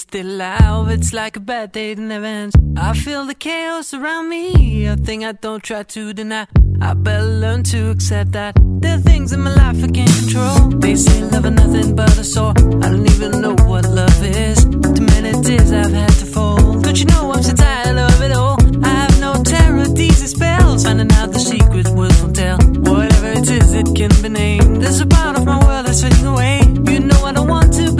still alive. It's like a bad day that never ends. I feel the chaos around me, a thing I don't try to deny. I better learn to accept that there are things in my life I can't control. They say love is nothing but a sore. I don't even know what love is. Too many tears I've had to fold. Don't you know I'm so tired of it all? I have no terror, these spells. Finding out the secret words won't tell. Whatever it is, it can be named. There's a part of my world that's fading away. You know I don't want to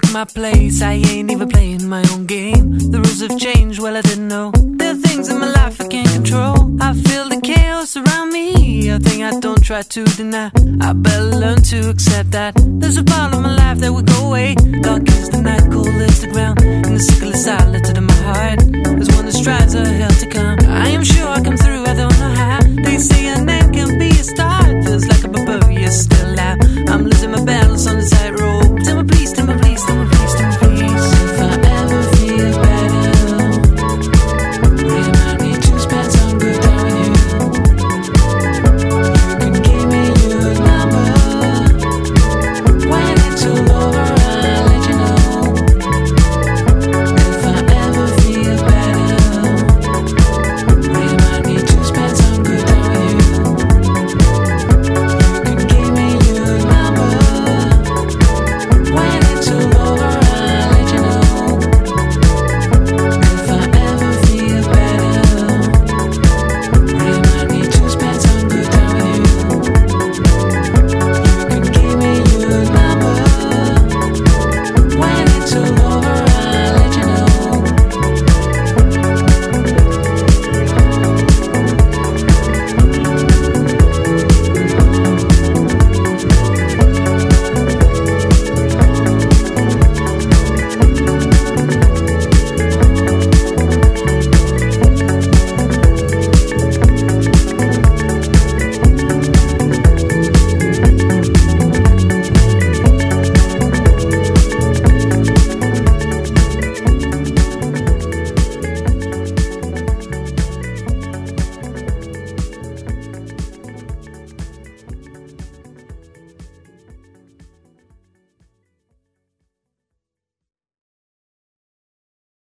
Took my place. I ain't even playing my own game. The rules have changed, well, I didn't know. There are things in my life I can't control. I feel the chaos around me, a thing I don't try to deny. I better learn to accept that. There's a part of my life that will go away. Dark is the night, cold is the ground. And the sickle is silent in my heart. There's one that strives a